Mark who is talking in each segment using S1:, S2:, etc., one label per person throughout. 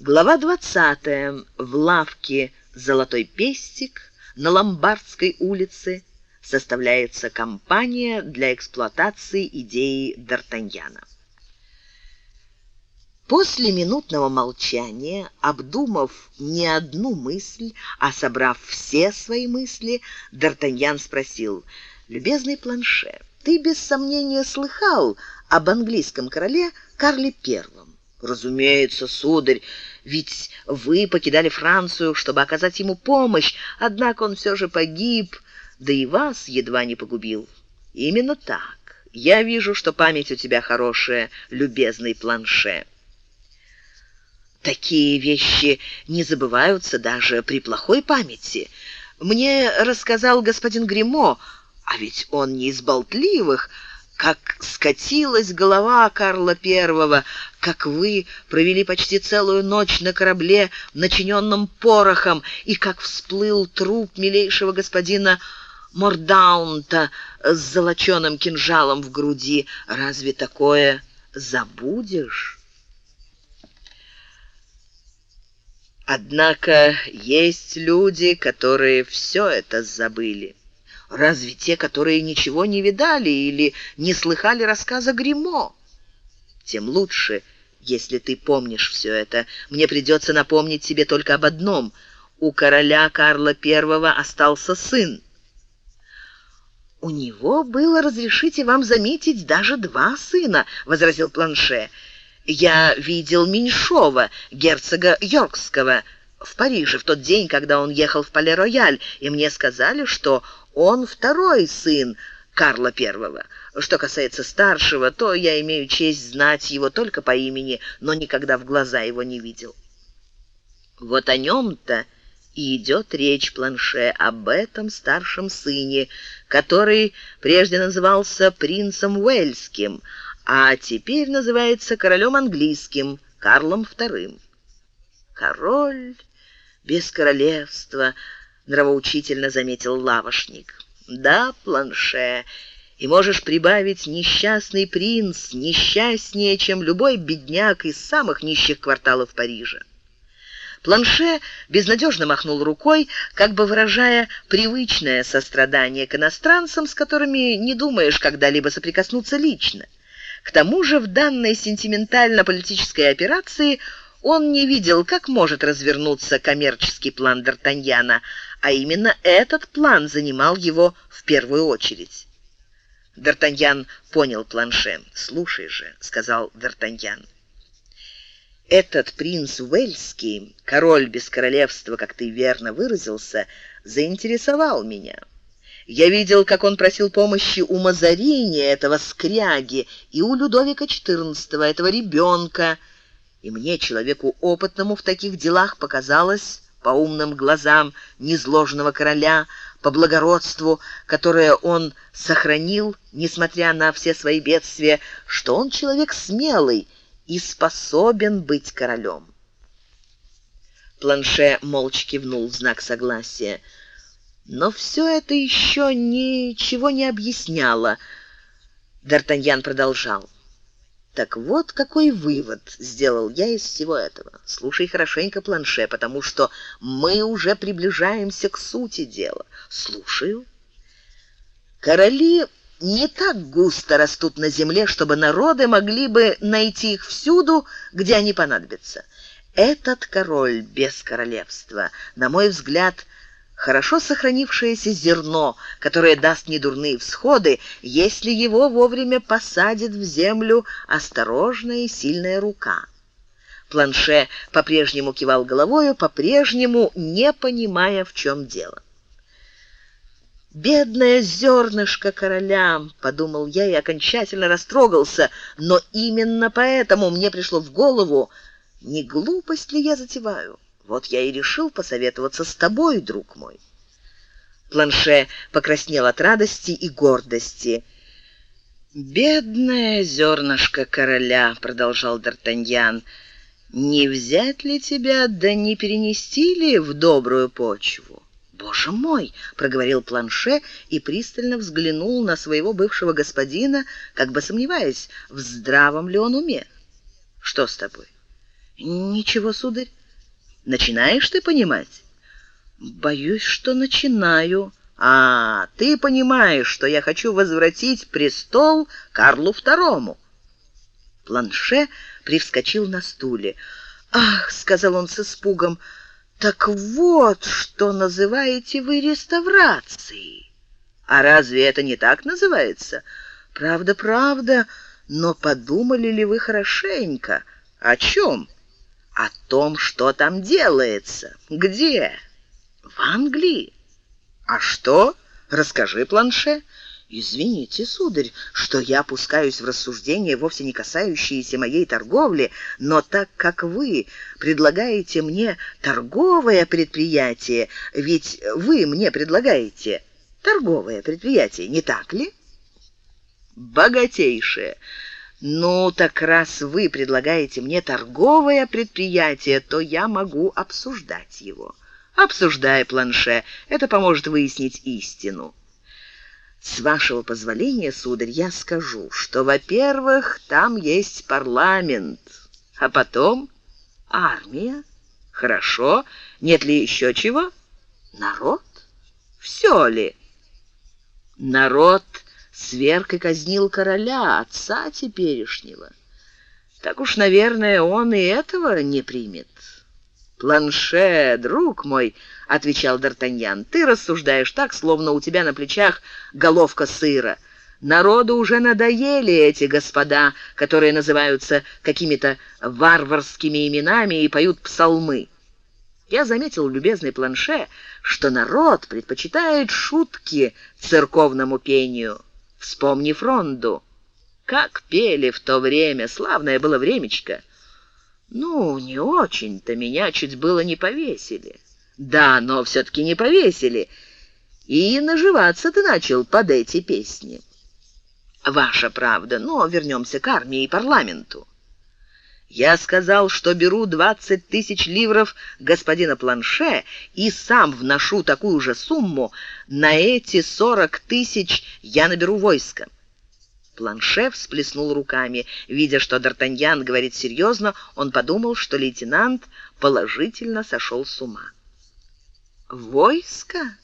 S1: Глава 20. В лавке «Золотой пестик» на Ломбардской улице составляется компания для эксплуатации идеи Д'Артаньяна. После минутного молчания, обдумав не одну мысль, а собрав все свои мысли, Д'Артаньян спросил, «Любезный планше, ты без сомнения слыхал об английском короле Карле Первом?» «Разумеется, сударь, ведь вы покидали Францию, чтобы оказать ему помощь, однако он все же погиб, да и вас едва не погубил». «Именно так. Я вижу, что память у тебя хорошая, любезный планше». Такие вещи не забываются даже при плохой памяти. Мне рассказал господин Гримо, а ведь он не из болтливых, как скатилась голова Карла Первого, как вы провели почти целую ночь на корабле, начиненном порохом, и как всплыл труп милейшего господина Мордаунта с золоченым кинжалом в груди. Разве такое забудешь? Однако есть люди, которые все это забыли. Разве те, которые ничего не видали или не слыхали рассказа Гримо? Тем лучше, если ты помнишь все это. Мне придется напомнить тебе только об одном. У короля Карла I остался сын. «У него было, разрешите вам заметить, даже два сына», — возразил Планше. «Я видел меньшого, герцога Йоркского, в Париже в тот день, когда он ехал в Пале-Рояль, и мне сказали, что он второй сын Карла I. Что касается старшего, то я имею честь знать его только по имени, но никогда в глаза его не видел. Вот о нем-то и идет речь планше об этом старшем сыне, который прежде назывался принцем Уэльским, а теперь называется королем английским, Карлом II. Король без королевства — нравоучительно заметил лавошник. Да, планше, и можешь прибавить несчастный принц, несчастнее, чем любой бедняк из самых нищих кварталов Парижа. Планше безнадежно махнул рукой, как бы выражая привычное сострадание к иностранцам, с которыми не думаешь когда-либо соприкоснуться лично. К тому же в данной сентиментально-политической операции он не видел, как может развернуться коммерческий план Д'Артаньяна, а именно этот план занимал его в первую очередь. Д'Артаньян понял планше. «Слушай же», — сказал Д'Артаньян. «Этот принц Уэльский, король без королевства, как ты верно выразился, заинтересовал меня. Я видел, как он просил помощи у Мазарини, этого скряги, и у Людовика XIV, этого ребенка, и мне, человеку опытному в таких делах, показалось по умным глазам незложенного короля, по благородству, которое он сохранил, несмотря на все свои бедствия, что он человек смелый и способен быть королем. Планше молча кивнул в знак согласия. Но все это еще ничего не объясняло. Д'Артаньян продолжал. Так вот какой вывод сделал я из всего этого. Слушай хорошенько, планше, потому что мы уже приближаемся к сути дела. Слушаю. Короли не так густо растут на земле, чтобы народы могли бы найти их всюду, где они понадобятся. Этот король без королевства, на мой взгляд, хорошо сохранившееся зерно, которое даст недурные всходы, если его вовремя посадит в землю осторожная и сильная рука. Планше по-прежнему кивал головою, по-прежнему не понимая, в чем дело. «Бедное зернышко короля!» — подумал я и окончательно растрогался, но именно поэтому мне пришло в голову, не глупость ли я затеваю. Вот я и решил посоветоваться с тобой, друг мой. Планше покраснел от радости и гордости. «Бедное зернышко короля», — продолжал Д'Артаньян, — «не взять ли тебя, да не перенести ли в добрую почву?» «Боже мой!» — проговорил Планше и пристально взглянул на своего бывшего господина, как бы сомневаясь, в здравом ли он уме. «Что с тобой?» Ничего, сударь. Начинаешь ты понимать? Боюсь, что начинаю. А, ты понимаешь, что я хочу возвратить престол Карлу II. Планше привскочил на стуле. «Ах!» — сказал он с испугом. «Так вот, что называете вы реставрацией!» «А разве это не так называется?» «Правда, правда, но подумали ли вы хорошенько? О чем?» «О том, что там делается. Где?» «В Англии». «А что? Расскажи, планше». «Извините, сударь, что я опускаюсь в рассуждения, вовсе не касающиеся моей торговли, но так как вы предлагаете мне торговое предприятие, ведь вы мне предлагаете торговое предприятие, не так ли?» «Богатейшее». «Ну, так раз вы предлагаете мне торговое предприятие, то я могу обсуждать его». «Обсуждай, планше, это поможет выяснить истину». С вашего позволения, сударь, я скажу, что, во-первых, там есть парламент, а потом армия. Хорошо. Нет ли еще чего? Народ? Все ли? Народ сверг и казнил короля, отца теперешнего. Так уж, наверное, он и этого не примет. «Планше, друг мой», — отвечал Д'Артаньян, — «ты рассуждаешь так, словно у тебя на плечах головка сыра. Народу уже надоели эти господа, которые называются какими-то варварскими именами и поют псалмы. Я заметил, любезный Планше, что народ предпочитает шутки церковному пению. Вспомни Фронду. Как пели в то время, славное было времечко». Ну, не очень-то меня чуть было не повесили. Да, но все-таки не повесили. И наживаться ты начал под эти песни. Ваша правда, но вернемся к армии и парламенту. Я сказал, что беру двадцать тысяч ливров господина Планше и сам вношу такую же сумму. На эти сорок тысяч я наберу войско. Планше всплеснул руками. Видя, что Д'Артаньян говорит серьезно, он подумал, что лейтенант положительно сошел с ума. «Войско?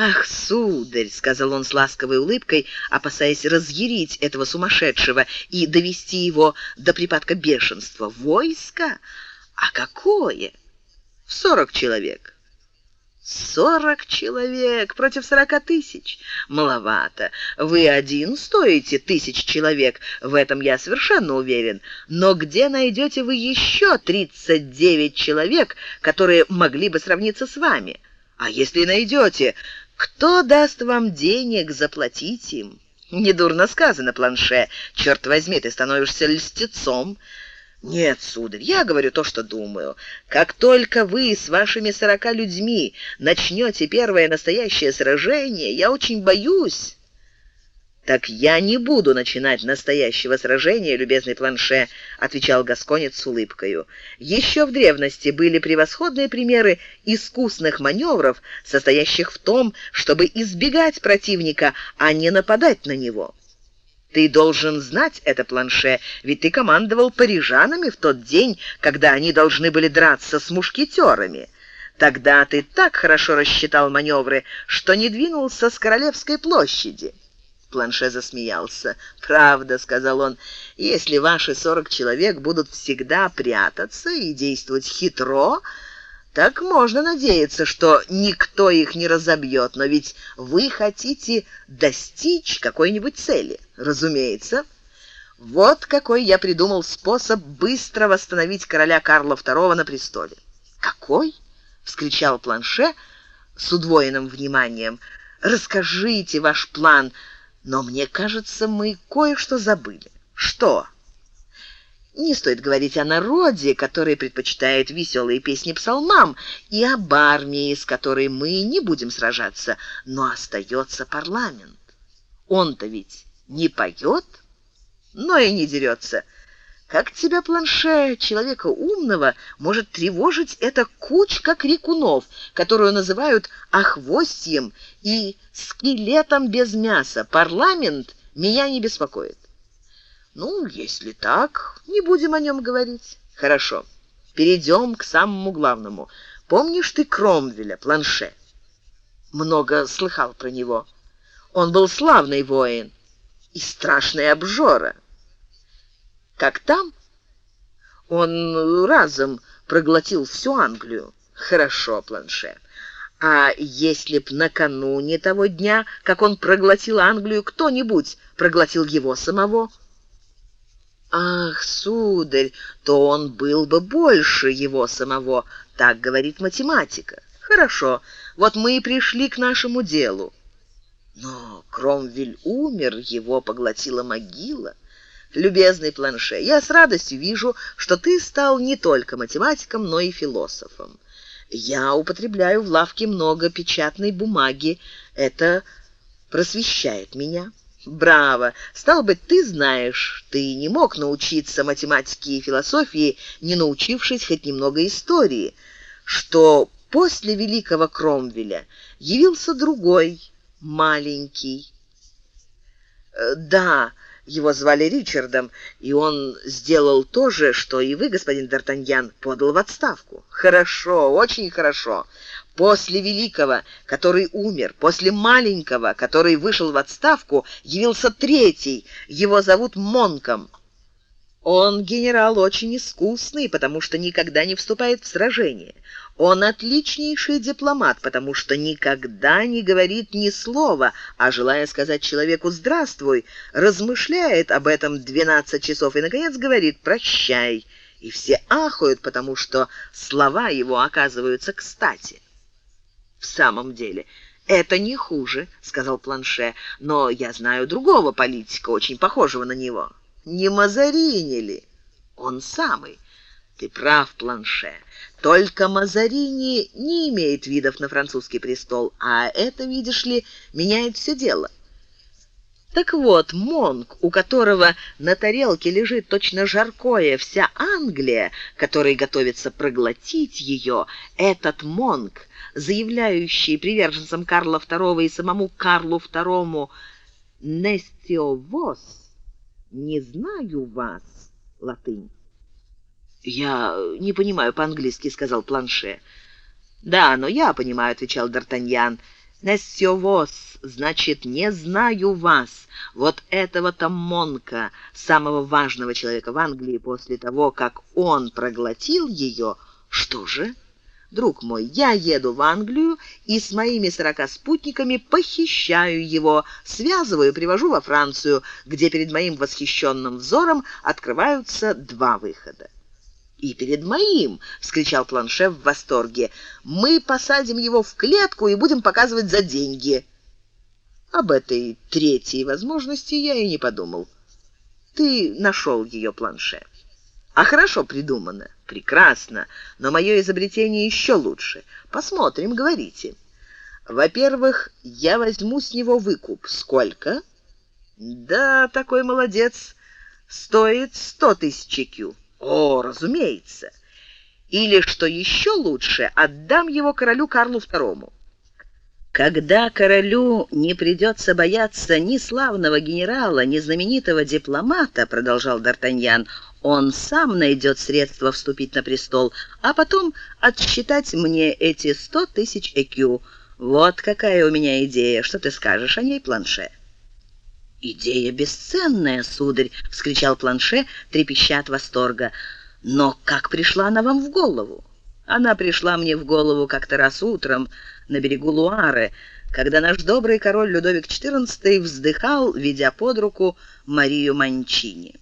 S1: Ах, сударь!» — сказал он с ласковой улыбкой, опасаясь разъярить этого сумасшедшего и довести его до припадка бешенства. «Войско? А какое?» «В сорок человек». «Сорок человек против сорока тысяч? Маловато. Вы один стоите тысяч человек, в этом я совершенно уверен. Но где найдете вы еще тридцать девять человек, которые могли бы сравниться с вами? А если найдете, кто даст вам денег заплатить им?» «Недурно сказано, планше. Черт возьми, ты становишься льстецом». Нет, сударь, я говорю то, что думаю. Как только вы с вашими сорока людьми начнете первое настоящее сражение, я очень боюсь. Так я не буду начинать настоящего сражения, любезный планше, отвечал гасконец с улыбкой. Еще в древности были превосходные примеры искусных маневров, состоящих в том, чтобы избегать противника, а не нападать на него. Ты должен знать это, планше, ведь ты командовал парижанами в тот день, когда они должны были драться с мушкетерами. Тогда ты так хорошо рассчитал маневры, что не двинулся с Королевской площади». Планше засмеялся. «Правда», — сказал он, — «если ваши сорок человек будут всегда прятаться и действовать хитро, так можно надеяться, что никто их не разобьет, но ведь вы хотите достичь какой-нибудь цели. Разумеется. Вот какой я придумал способ быстро восстановить короля Карла II на престоле. Какой? вскричал Планше с удвоенным вниманием. Расскажите ваш план, но мне кажется, мы кое-что забыли. Что? Не стоит говорить о народе, который предпочитает веселые песни псалмам, и об армии, с которой мы не будем сражаться, но остается парламент. Он-то ведь не поет, но и не дерется. Как тебя, планше, человека умного, может тревожить эта кучка крикунов, которую называют охвостьем и скелетом без мяса? Парламент меня не беспокоит. Ну, если так, не будем о нем говорить. Хорошо. перейдем к самому главному. Помнишь ты Кромвеля, планше? Много слыхал про него. Он был славный воин и страшный обжора. Как там? Он разом проглотил всю Англию. Хорошо, планше. А если б накануне того дня, как он проглотил Англию, кто-нибудь проглотил его самого? Ах, сударь, то он был бы больше его самого, так говорит математика. Хорошо, вот мы и пришли к нашему делу. Но Кромвель умер, его поглотила могила. Любезный планше, я с радостью вижу, что ты стал не только математиком, но и философом. Я употребляю в лавке много печатной бумаги. Это просвещает меня. Браво! Стал быть, ты знаешь, ты не мог научиться математике и философии, не научившись хоть немного истории, что после великого Кромвеля явился другой, маленький. Э, да, его звали Ричардом, и он сделал то же, что и вы, господин Д'Артаньян, подал в отставку. Хорошо, очень хорошо. После великого, который умер, после маленького, который вышел в отставку, явился третий. Его зовут Монком. Он генерал очень искусный, потому что никогда не вступает в сражение. Он отличнейший дипломат, потому что никогда не говорит ни слова, а желая сказать человеку «здравствуй», размышляет об этом 12 часов и, наконец, говорит «прощай». И все ахают, потому что слова его оказываются кстати. В самом деле, это не хуже, сказал Планше, но я знаю другого политика, очень похожего на него. Не Мазарини ли? Он самый. Ты прав, Планше. Только Мазарини не имеет видов на французский престол, а это, видишь ли, меняет все дело. Так вот, Монк, у которого на тарелке лежит точно жаркое вся Англия, который готовится проглотить ее, этот Монк, заявляющий приверженцам Карла II и самому Карлу II «Нестиовос», «Не знаю вас», латынь. «Я не понимаю по-английски», — сказал Планше. «Да, но я понимаю», — отвечал Д'Артаньян. «Несёвос» значит «не знаю вас». Вот этого-то Монка, самого важного человека в Англии после того, как он проглотил ее, что же? Друг мой, я еду в Англию и с моими сорока спутниками похищаю его, связываю, привожу во Францию, где перед моим восхищенным взором открываются два выхода. «И перед моим!» — вскричал Планше в восторге. «Мы посадим его в клетку и будем показывать за деньги». Об этой третьей возможности я и не подумал. Ты нашел ее, Планше. А хорошо придумано. Прекрасно. Но мое изобретение еще лучше. Посмотрим, говорите. Во-первых, я возьму с него выкуп. Сколько? Да, такой молодец. Стоит сто тысяч кю. О, разумеется. Или, что еще лучше, отдам его королю Карлу II. Когда королю не придется бояться ни славного генерала, ни знаменитого дипломата, продолжал Д'Артаньян, он сам найдет средства вступить на престол, а потом отсчитать мне эти сто тысяч ЭКЮ. Вот какая у меня идея. Что ты скажешь о ней, планше? «Идея бесценная, сударь!» — вскричал Планше, трепеща от восторга. «Но как пришла она вам в голову?» «Она пришла мне в голову как-то раз утром на берегу Луары, когда наш добрый король Людовик XIV вздыхал, ведя под руку Марию Манчини.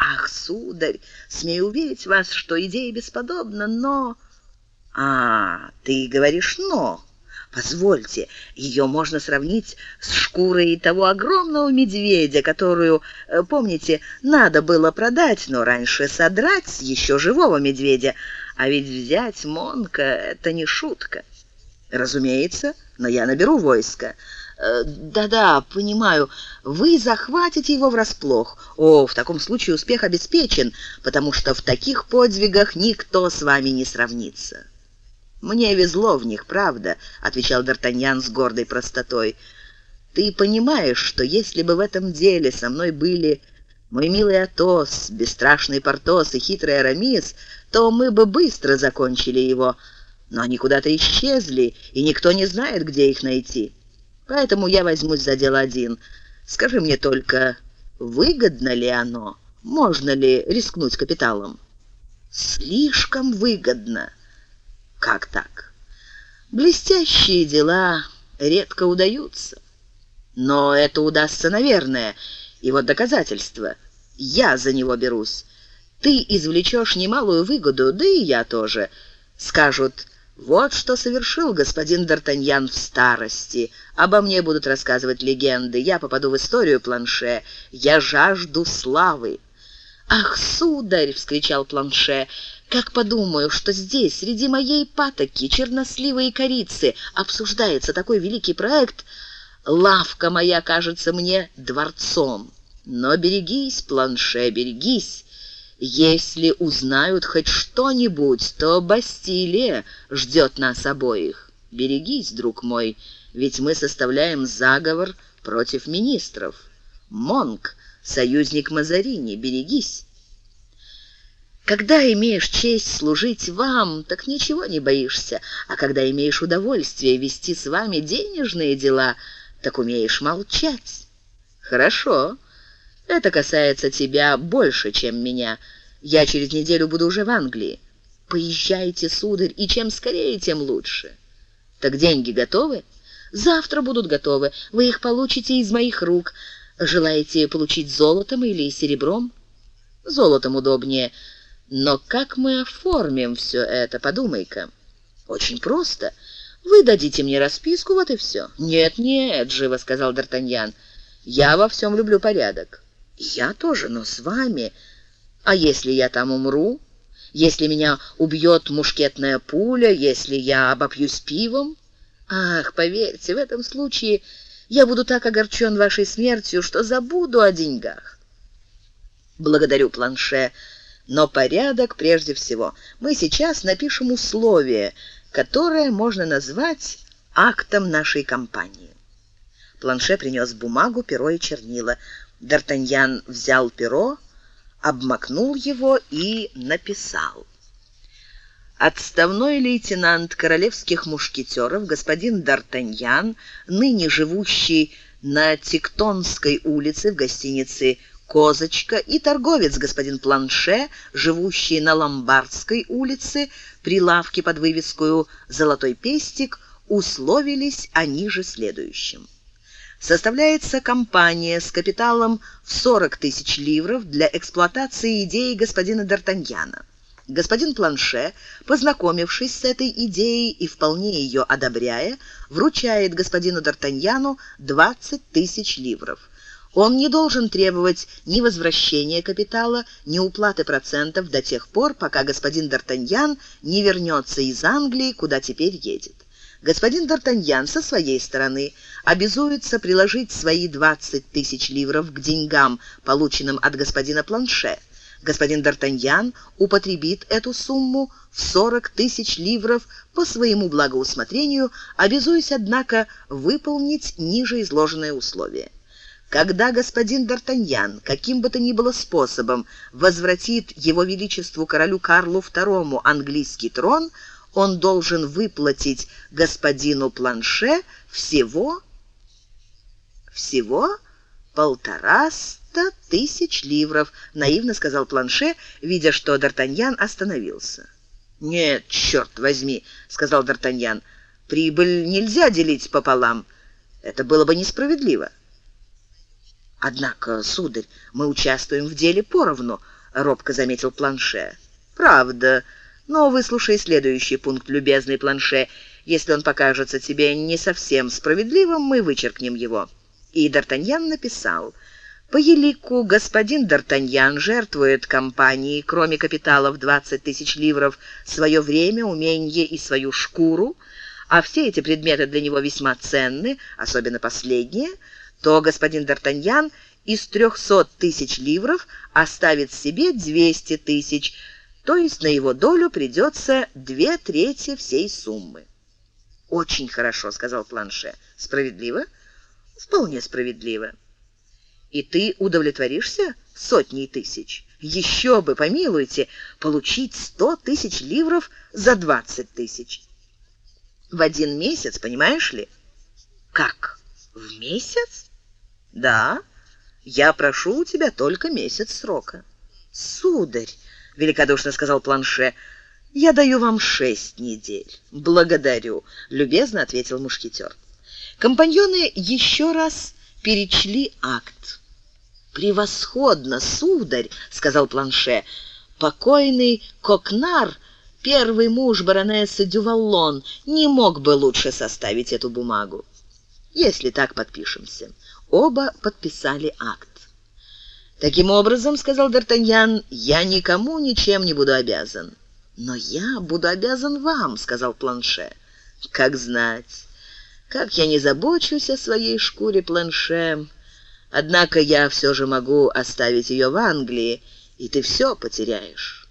S1: Ах, сударь, смею уверить вас, что идея бесподобна, но...» «А, ты говоришь «но». Позвольте, ее можно сравнить с шкурой того огромного медведя, которую, э, помните, надо было продать, но раньше содрать с еще живого медведя. А ведь взять Монка — это не шутка. Разумеется, но я наберу войско. Э, да-да, понимаю, вы захватите его врасплох. О, в таком случае успех обеспечен, потому что в таких подвигах никто с вами не сравнится. «Мне везло в них, правда», — отвечал Д'Артаньян с гордой простотой. «Ты понимаешь, что если бы в этом деле со мной были Мой милый Атос, бесстрашный Портос и хитрый Арамис, то мы бы быстро закончили его, но они куда-то исчезли, и никто не знает, где их найти. Поэтому я возьмусь за дело один. Скажи мне только, выгодно ли оно? Можно ли рискнуть капиталом? Слишком выгодно. Как так? Блестящие дела редко удаются. Но это удастся, наверное. И вот доказательство. Я за него берусь. Ты извлечешь немалую выгоду, да и я тоже. Скажут, вот что совершил господин Д'Артаньян в старости. Обо мне будут рассказывать легенды. Я попаду в историю планше. Я жажду славы. «Ах, сударь!» — вскричал планше. «Как подумаю, что здесь, среди моей патоки, черносливой и корицы, обсуждается такой великий проект, лавка моя кажется мне дворцом. Но берегись, планше, берегись!» Если узнают хоть что-нибудь, то Бастилия ждет нас обоих. Берегись, друг мой, ведь мы составляем заговор против министров. Монк, союзник Мазарини, берегись. Когда имеешь честь служить вам, так ничего не боишься, а когда имеешь удовольствие вести с вами денежные дела, так умеешь молчать. Хорошо. Это касается тебя больше, чем меня. Я через неделю буду уже в Англии. Поезжайте, сударь, и чем скорее, тем лучше. Так деньги готовы? Завтра будут готовы. Вы их получите из моих рук. Желаете получить золотом или серебром? Золотом удобнее. Но как мы оформим все это, подумай-ка. Очень просто. Вы дадите мне расписку, вот и все. Нет, нет, живо сказал Д'Артаньян. Я во всем люблю порядок. Я тоже, но с вами. А если я там умру? Если меня убьет мушкетная пуля, если я обопьюсь пивом? Ах, поверьте, в этом случае я буду так огорчен вашей смертью, что забуду о деньгах. Благодарю, планше, но порядок прежде всего. Мы сейчас напишем условие, которое можно назвать актом нашей кампании. Планше принес бумагу, перо и чернила. Д'Артаньян взял перо, обмакнул его и написал. Отставной лейтенант королевских мушкетеров господин Д'Артаньян, ныне живущий на Тектонской улице в гостинице «Козочка» и торговец господин Планше, живущий на Ломбардской улице при лавке под вывеской «Золотой пестик», условились они же следующим составляется компания с капиталом в 40 тысяч ливров для эксплуатации идеи господина Д'Артаньяна. Господин Планше, познакомившись с этой идеей и вполне ее одобряя, вручает господину Д'Артаньяну 20 тысяч ливров. Он не должен требовать ни возвращения капитала, ни уплаты процентов до тех пор, пока господин Д'Артаньян не вернется из Англии, куда теперь едет. Господин Д'Артаньян со своей стороны обязуется приложить свои 20 тысяч ливров к деньгам, полученным от господина Планше. Господин Д'Артаньян употребит эту сумму в 40 тысяч ливров по своему благоусмотрению, обязуясь, однако, выполнить ниже изложенное условие. Когда господин Д'Артаньян каким бы то ни было способом возвратит его величеству королю Карлу II английский трон – он должен выплатить господину Планше всего всего полтораста тысяч ливров, наивно сказал Планше, видя, что Д'Артаньян остановился. Нет, черт возьми, сказал Д'Артаньян. Прибыль нельзя делить пополам. Это было бы несправедливо. Однако, сударь, мы участвуем в деле поровну, робко заметил Планше. Правда, но выслушай следующий пункт, любезный планше. Если он покажется тебе не совсем справедливым, мы вычеркнем его». И Д'Артаньян написал... По елику господин Д'Артаньян жертвует компании, кроме капитала в 20 тысяч ливров, свое время, умение и свою шкуру, а все эти предметы для него весьма ценны, особенно последние, то господин Д'Артаньян из 300 тысяч ливров оставит себе 200 тысяч то есть на его долю придется две трети всей суммы. «Очень хорошо», — сказал Планше. «Справедливо?» «Вполне справедливо». И ты удовлетворишься сотней тысяч? Еще бы, помилуйте, получить сто тысяч ливров за двадцать тысяч. В один месяц, понимаешь ли? Как? В месяц? Да, я прошу у тебя только месяц срока. Сударь, великодушно сказал Планше, я даю вам шесть недель. Благодарю, любезно ответил мушкетер. Компаньоны еще раз перечли акт. «Превосходно, сударь!» — сказал Планше. «Покойный Кокнар, первый муж баронессы Дюваллон, не мог бы лучше составить эту бумагу. Если так подпишемся». Оба подписали акт. «Таким образом, — сказал Д'Артаньян, — я никому ничем не буду обязан». «Но я буду обязан вам», — сказал Планше. «Как знать». Как я не забочусь о своей шкуре планше, однако я все же могу оставить ее в Англии, и ты все потеряешь.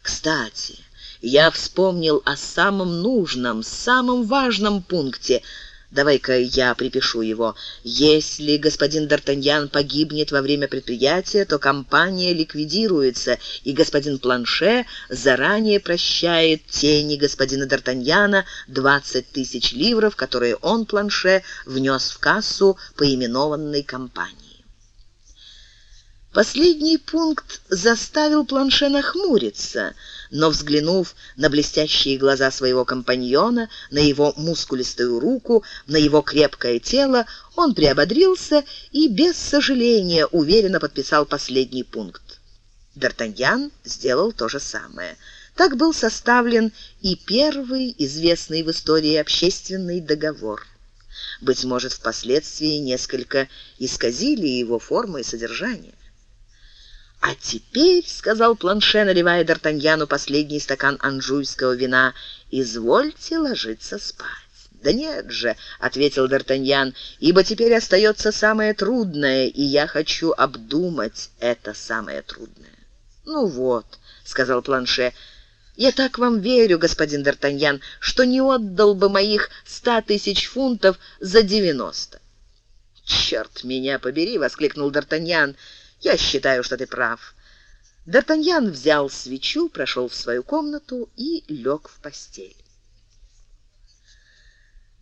S1: Кстати, я вспомнил о самом нужном, самом важном пункте — Давай-ка я припишу его. Если господин Д'Артаньян погибнет во время предприятия, то компания ликвидируется, и господин Планше заранее прощает тени господина Д'Артаньяна 20 тысяч ливров, которые он, Планше, внес в кассу поименованной компании. Последний пункт заставил Планше нахмуриться, но, взглянув на блестящие глаза своего компаньона, на его мускулистую руку, на его крепкое тело, он приободрился и без сожаления уверенно подписал последний пункт. Д'Артаньян сделал то же самое. Так был составлен и первый известный в истории общественный договор. Быть может, впоследствии несколько исказили его форму и содержание. «А теперь, — сказал Планше, наливая Д'Артаньяну последний стакан анжуйского вина, — извольте ложиться спать». «Да нет же», — ответил Д'Артаньян, — «ибо теперь остается самое трудное, и я хочу обдумать это самое трудное». «Ну вот», — сказал Планше, — «я так вам верю, господин Д'Артаньян, что не отдал бы моих ста тысяч фунтов за девяносто». «Черт меня побери!» — воскликнул Д'Артаньян. Я считаю, что ты прав. Д'Артаньян взял свечу, прошел в свою комнату и лег в постель.